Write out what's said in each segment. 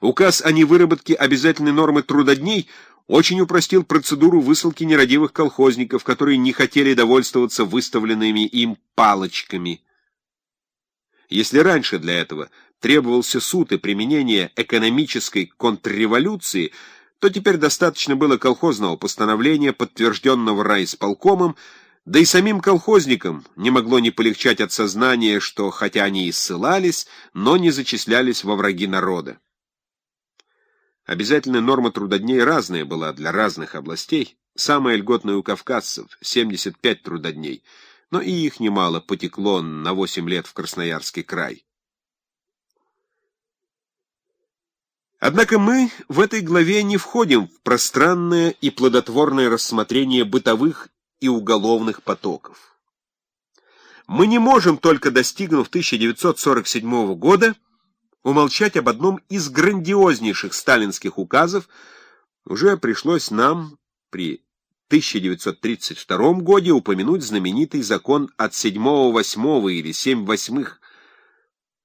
Указ о невыработке обязательной нормы трудодней очень упростил процедуру высылки нерадивых колхозников, которые не хотели довольствоваться выставленными им палочками. Если раньше для этого требовался суд и применение экономической контрреволюции, то теперь достаточно было колхозного постановления, подтвержденного райисполкомом, да и самим колхозникам не могло не полегчать от сознания, что, хотя они и ссылались, но не зачислялись во враги народа. Обязательная норма трудодней разная была для разных областей. Самая льготная у кавказцев — 75 трудодней, но и их немало потекло на 8 лет в Красноярский край. Однако мы в этой главе не входим в пространное и плодотворное рассмотрение бытовых и уголовных потоков. Мы не можем, только достигнув 1947 года, умолчать об одном из грандиознейших сталинских указов, уже пришлось нам при 1932 году упомянуть знаменитый закон от 7-8 или 7 восьмых,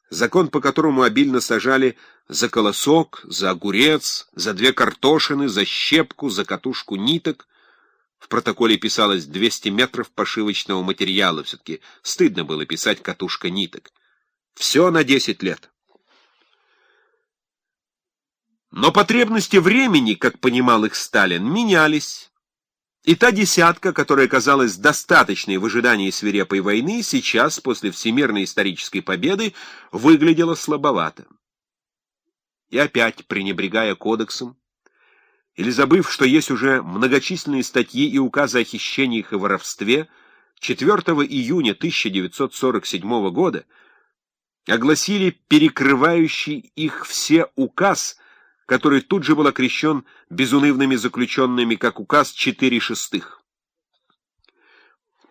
закон, по которому обильно сажали за колосок, за огурец, за две картошины, за щепку, за катушку ниток. В протоколе писалось 200 метров пошивочного материала, все-таки стыдно было писать катушка ниток. Все на 10 лет. Но потребности времени, как понимал их Сталин, менялись. И та десятка, которая казалась достаточной в ожидании свирепой войны, сейчас, после всемирной исторической победы, выглядела слабовато. И опять, пренебрегая кодексом, или забыв, что есть уже многочисленные статьи и указы о хищениях и воровстве, 4 июня 1947 года огласили перекрывающий их все указ который тут же был окрещен безунывными заключенными, как указ 4 шестых.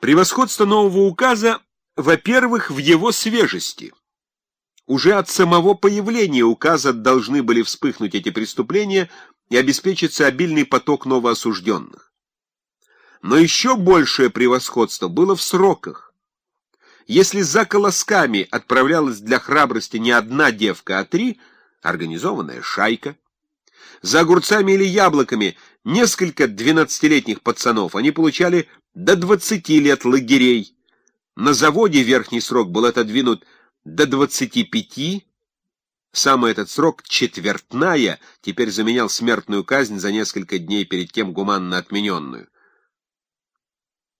Превосходство нового указа, во-первых, в его свежести. Уже от самого появления указа должны были вспыхнуть эти преступления и обеспечиться обильный поток новоосужденных. Но еще большее превосходство было в сроках. Если за колосками отправлялась для храбрости не одна девка, а три, организованная шайка, за огурцами или яблоками несколько двенадцатилетних пацанов, они получали до двадцати лет лагерей. На заводе верхний срок был отодвинут до двадцати пяти. Самый этот срок, четвертная, теперь заменял смертную казнь за несколько дней перед тем гуманно отмененную.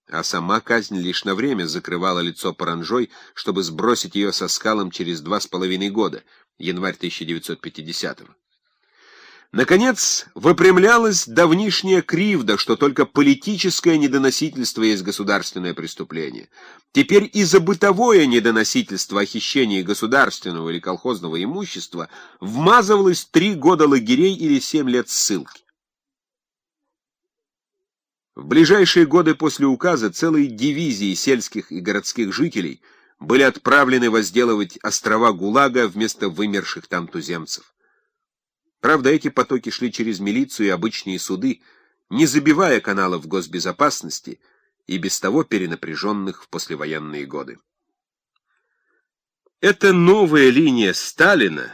А сама казнь лишь на время закрывала лицо паранжой, чтобы сбросить ее со скалом через два с половиной года, январь 1950-го. Наконец, выпрямлялась давнишняя кривда, что только политическое недоносительство есть государственное преступление. Теперь и за бытовое недоносительство о хищении государственного или колхозного имущества вмазывалось три года лагерей или семь лет ссылки. В ближайшие годы после указа целые дивизии сельских и городских жителей были отправлены возделывать острова ГУЛАГа вместо вымерших там туземцев. Правда, эти потоки шли через милицию и обычные суды, не забивая каналов госбезопасности и без того перенапряженных в послевоенные годы. Эта новая линия Сталина,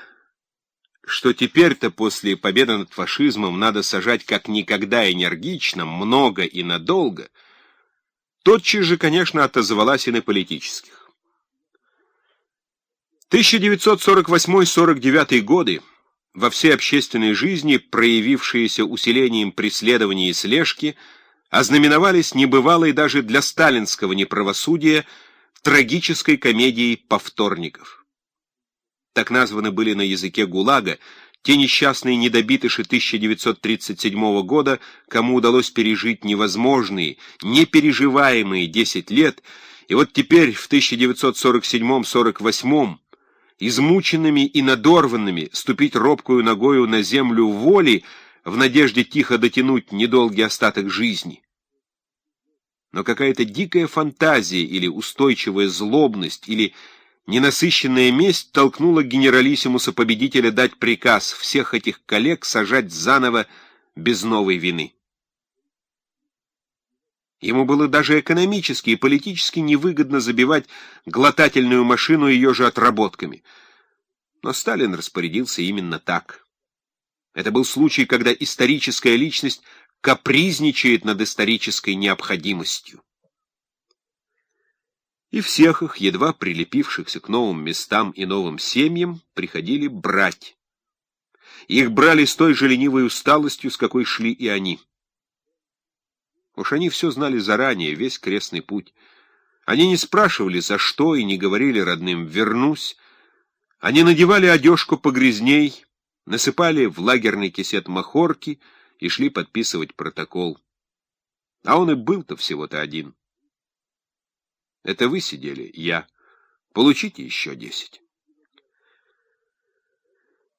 что теперь-то после победы над фашизмом надо сажать как никогда энергично, много и надолго, тотчас же, конечно, отозвалась и на политических. 1948-49 годы во всей общественной жизни, проявившиеся усилением преследования и слежки, ознаменовались небывалой даже для сталинского неправосудия трагической комедией повторников. Так названы были на языке ГУЛАГа те несчастные недобитыши 1937 года, кому удалось пережить невозможные, непереживаемые 10 лет, и вот теперь в 1947-48 измученными и надорванными, ступить робкую ногою на землю воли в надежде тихо дотянуть недолгий остаток жизни. Но какая-то дикая фантазия или устойчивая злобность или ненасыщенная месть толкнула генералиссимуса победителя дать приказ всех этих коллег сажать заново без новой вины. Ему было даже экономически и политически невыгодно забивать глотательную машину ее же отработками. Но Сталин распорядился именно так. Это был случай, когда историческая личность капризничает над исторической необходимостью. И всех их, едва прилепившихся к новым местам и новым семьям, приходили брать. Их брали с той же ленивой усталостью, с какой шли и они. Уж они все знали заранее, весь крестный путь. Они не спрашивали, за что, и не говорили родным «вернусь». Они надевали одежку погрязней, насыпали в лагерный кисет махорки и шли подписывать протокол. А он и был-то всего-то один. Это вы сидели, я. Получите еще десять.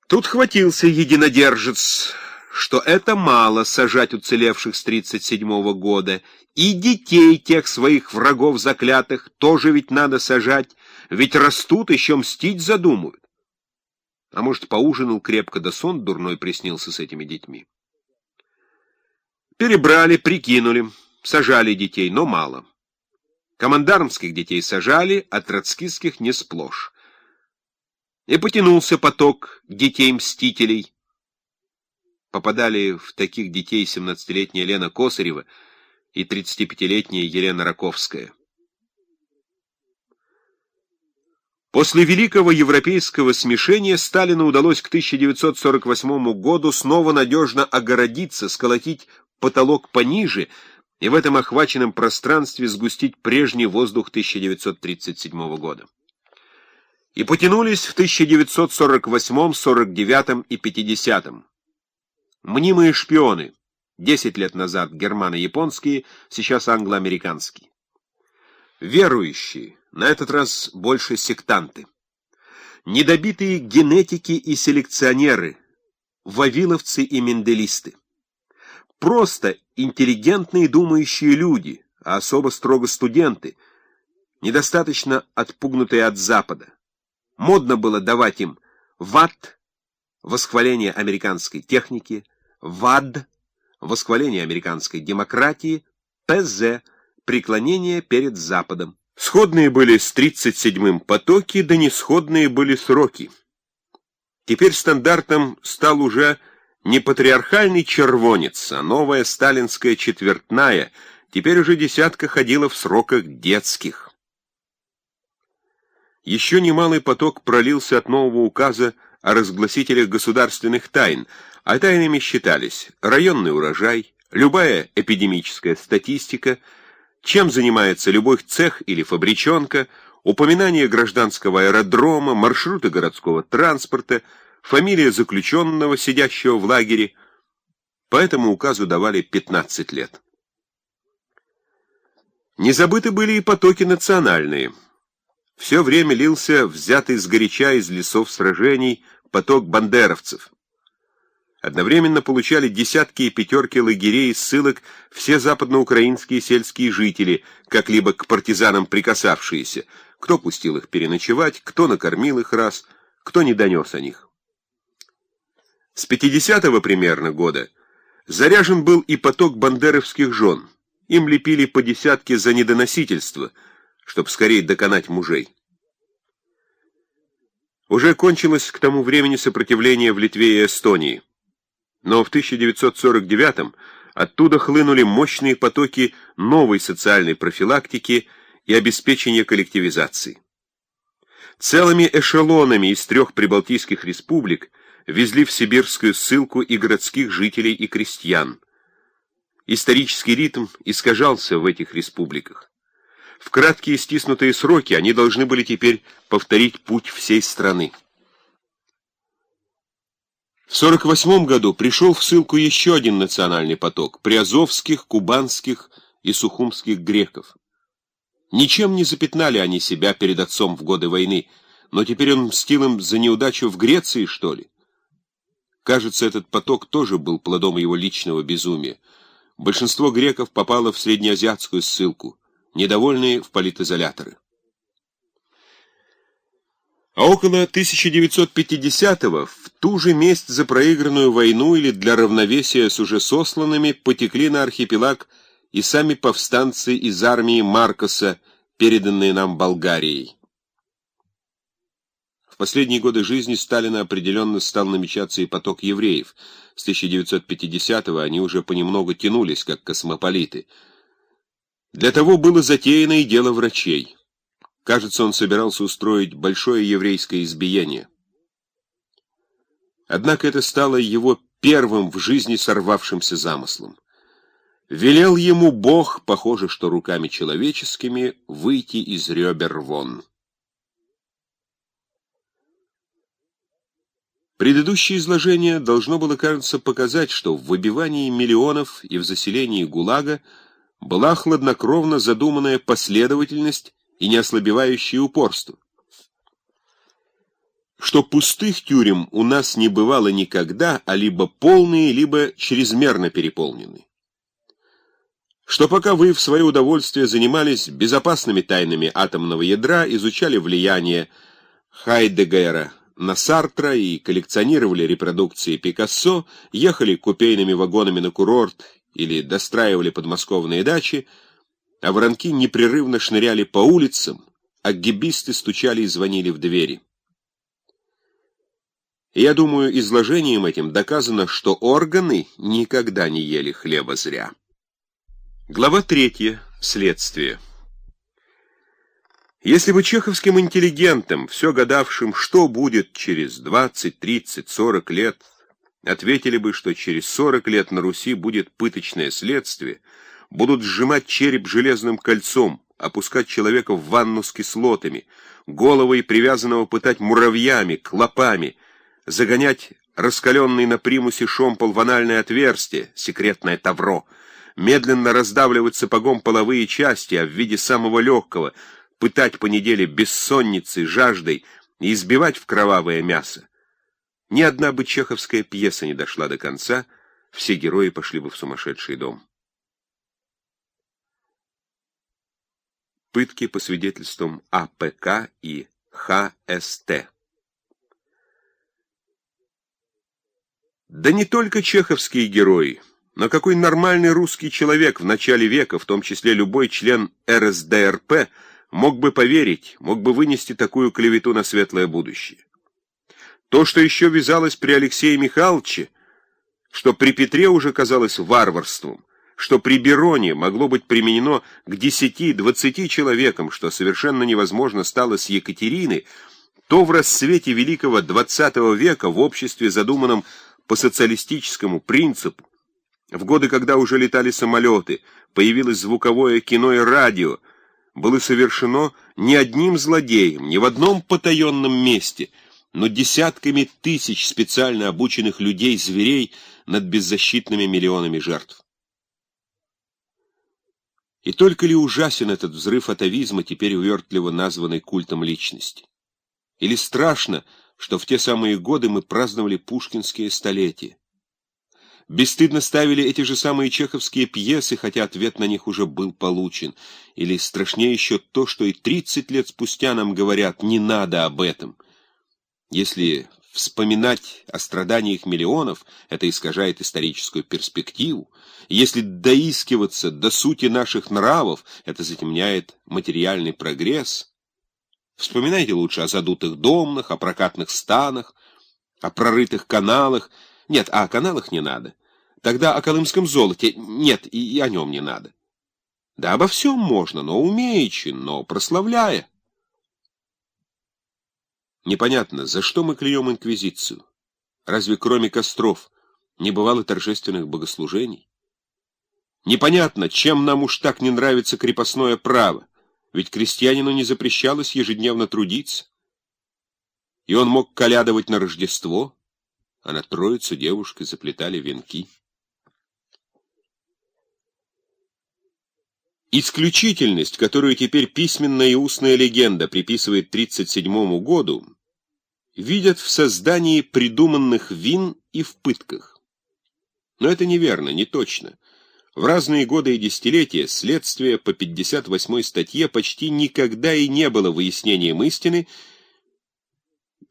Тут хватился единодержец, что это мало сажать уцелевших с 37-го года, и детей тех своих врагов заклятых тоже ведь надо сажать, ведь растут, еще мстить задумают. А может, поужинал крепко, да сон дурной приснился с этими детьми. Перебрали, прикинули, сажали детей, но мало. Командармских детей сажали, а троцкистских не сплошь. И потянулся поток детей-мстителей. Попадали в таких детей 17-летняя Лена Косарева и 35-летняя Елена Раковская. После великого европейского смешения Сталину удалось к 1948 году снова надежно огородиться, сколотить потолок пониже и в этом охваченном пространстве сгустить прежний воздух 1937 года. И потянулись в 1948, 49 и 50. -м. Мнимые шпионы, 10 лет назад германо-японские, сейчас англо-американские. Верующие, на этот раз больше сектанты. Недобитые генетики и селекционеры, вавиловцы и менделисты. Просто интеллигентные думающие люди, а особо строго студенты, недостаточно отпугнутые от Запада. Модно было давать им ват, восхваление американской техники, вад, восхваление американской демократии, ПЗ, преклонение перед Западом. Сходные были с 37-м потоки, да несходные были сроки. Теперь стандартом стал уже не патриархальный червонец, а новая сталинская четвертная, теперь уже десятка ходила в сроках детских. Еще немалый поток пролился от нового указа о разгласителях государственных тайн, а тайнами считались районный урожай, любая эпидемическая статистика, чем занимается любой цех или фабричонка, упоминание гражданского аэродрома, маршруты городского транспорта — фамилия заключенного, сидящего в лагере. По этому указу давали 15 лет. Не забыты были и потоки национальные. Все время лился взятый сгоряча из лесов сражений поток бандеровцев. Одновременно получали десятки и пятерки лагерей ссылок все западноукраинские сельские жители, как-либо к партизанам прикасавшиеся, кто пустил их переночевать, кто накормил их раз, кто не донес о них. С 50-го примерно года заряжен был и поток бандеровских жен. Им лепили по десятке за недоносительство, чтобы скорее доконать мужей. Уже кончилось к тому времени сопротивление в Литве и Эстонии. Но в 1949-м оттуда хлынули мощные потоки новой социальной профилактики и обеспечения коллективизации. Целыми эшелонами из трех прибалтийских республик везли в сибирскую ссылку и городских жителей, и крестьян. Исторический ритм искажался в этих республиках. В краткие стиснутые сроки они должны были теперь повторить путь всей страны. В 48 году пришел в ссылку еще один национальный поток – приазовских, кубанских и сухумских греков. Ничем не запятнали они себя перед отцом в годы войны, но теперь он мстил им за неудачу в Греции, что ли? Кажется, этот поток тоже был плодом его личного безумия. Большинство греков попало в среднеазиатскую ссылку, недовольные в политизоляторы. А около 1950-го в ту же месть за проигранную войну или для равновесия с уже сосланными потекли на архипелаг и сами повстанцы из армии Маркоса, переданные нам Болгарией. последние годы жизни Сталина определенно стал намечаться и поток евреев. С 1950-го они уже понемногу тянулись, как космополиты. Для того было затеяно и дело врачей. Кажется, он собирался устроить большое еврейское избиение. Однако это стало его первым в жизни сорвавшимся замыслом. Велел ему Бог, похоже, что руками человеческими, выйти из ребер вон. Предыдущее изложение должно было, кажется, показать, что в выбивании миллионов и в заселении ГУЛАГа была хладнокровно задуманная последовательность и неослабевающее упорство. Что пустых тюрем у нас не бывало никогда, а либо полные, либо чрезмерно переполненные что пока вы в свое удовольствие занимались безопасными тайнами атомного ядра, изучали влияние Хайдегера на Сартра и коллекционировали репродукции Пикассо, ехали купейными вагонами на курорт или достраивали подмосковные дачи, а воронки непрерывно шныряли по улицам, а гибисты стучали и звонили в двери. Я думаю, изложением этим доказано, что органы никогда не ели хлеба зря. Глава третья. Следствие. Если бы чеховским интеллигентам, все гадавшим, что будет через 20, 30, 40 лет, ответили бы, что через 40 лет на Руси будет пыточное следствие, будут сжимать череп железным кольцом, опускать человека в ванну с кислотами, головой привязанного пытать муравьями, клопами, загонять раскаленный на примусе шомпол в анальное отверстие, секретное тавро — медленно раздавливать сапогом половые части, а в виде самого легкого, пытать по неделе бессонницей, жаждой и избивать в кровавое мясо. Ни одна бы чеховская пьеса не дошла до конца, все герои пошли бы в сумасшедший дом. Пытки по свидетельствам АПК и ХСТ. Да не только чеховские герои. Но какой нормальный русский человек в начале века, в том числе любой член РСДРП, мог бы поверить, мог бы вынести такую клевету на светлое будущее? То, что еще вязалось при Алексее Михайловиче, что при Петре уже казалось варварством, что при Бероне могло быть применено к десяти-двадцати человекам, что совершенно невозможно стало с Екатериной, то в рассвете великого XX века в обществе, задуманном по социалистическому принципу, в годы, когда уже летали самолеты, появилось звуковое кино и радио, было совершено не одним злодеем, не в одном потаенном месте, но десятками тысяч специально обученных людей-зверей над беззащитными миллионами жертв. И только ли ужасен этот взрыв атовизма, теперь увертливо названный культом личности? Или страшно, что в те самые годы мы праздновали пушкинские столетия? бесстыдно ставили эти же самые чеховские пьесы, хотя ответ на них уже был получен. Или страшнее еще то, что и 30 лет спустя нам говорят «не надо об этом». Если вспоминать о страданиях миллионов, это искажает историческую перспективу. Если доискиваться до сути наших нравов, это затемняет материальный прогресс. Вспоминайте лучше о задутых домнах, о прокатных станах, о прорытых каналах. Нет, а о каналах не надо. Тогда о колымском золоте нет, и, о нем не надо. Да обо всем можно, но умеючи, но прославляя. Непонятно, за что мы клюем инквизицию? Разве кроме костров не бывало торжественных богослужений? Непонятно, чем нам уж так не нравится крепостное право, ведь крестьянину не запрещалось ежедневно трудиться. И он мог колядовать на Рождество, а на Троицу девушки заплетали венки. Исключительность, которую теперь письменная и устная легенда приписывает 1937 году, видят в создании придуманных вин и в пытках. Но это неверно, не точно. В разные годы и десятилетия следствие по 58 статье почти никогда и не было выяснением истины,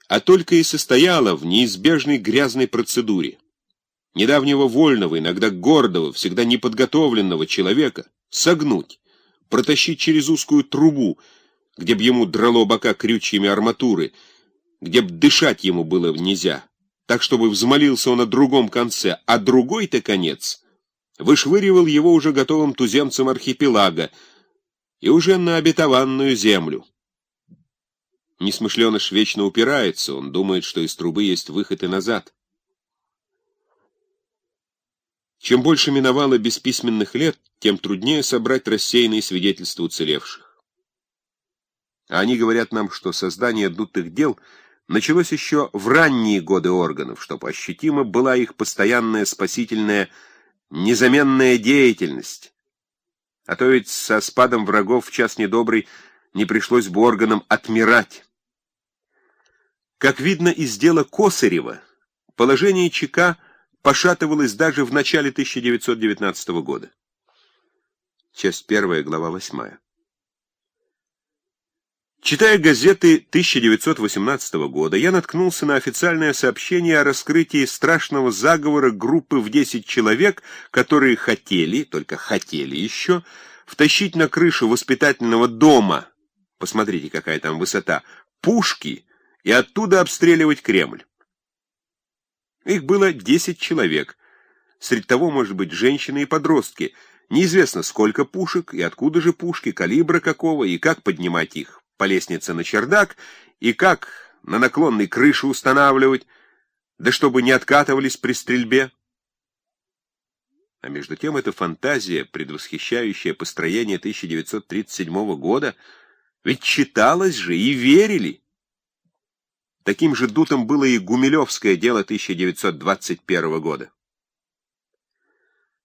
а только и состояло в неизбежной грязной процедуре. Недавнего вольного, иногда гордого, всегда неподготовленного человека — согнуть, протащить через узкую трубу, где б ему драло бока крючьями арматуры, где б дышать ему было нельзя, так чтобы взмолился он о другом конце, а другой-то конец вышвыривал его уже готовым туземцем архипелага и уже на обетованную землю. Несмышленыш вечно упирается, он думает, что из трубы есть выход и назад. Чем больше миновало бесписьменных лет, тем труднее собрать рассеянные свидетельства уцелевших. Они говорят нам, что создание дутых дел началось еще в ранние годы органов, чтобы ощутимо была их постоянная спасительная незаменная деятельность. А то ведь со спадом врагов в час недобрый не пришлось бы органам отмирать. Как видно из дела Косарева, положение ЧК пошатывалось даже в начале 1919 года. Часть 1, глава 8. Читая газеты 1918 года, я наткнулся на официальное сообщение о раскрытии страшного заговора группы в 10 человек, которые хотели, только хотели еще, втащить на крышу воспитательного дома, посмотрите, какая там высота, пушки и оттуда обстреливать Кремль. Их было 10 человек. Среди того, может быть, женщины и подростки. Неизвестно, сколько пушек и откуда же пушки, калибра какого и как поднимать их по лестнице на чердак и как на наклонной крыше устанавливать, да чтобы не откатывались при стрельбе. А между тем эта фантазия, предвосхищающая построение 1937 года, ведь читалась же и верили. Таким же дутым было и Гумилевское дело 1921 года.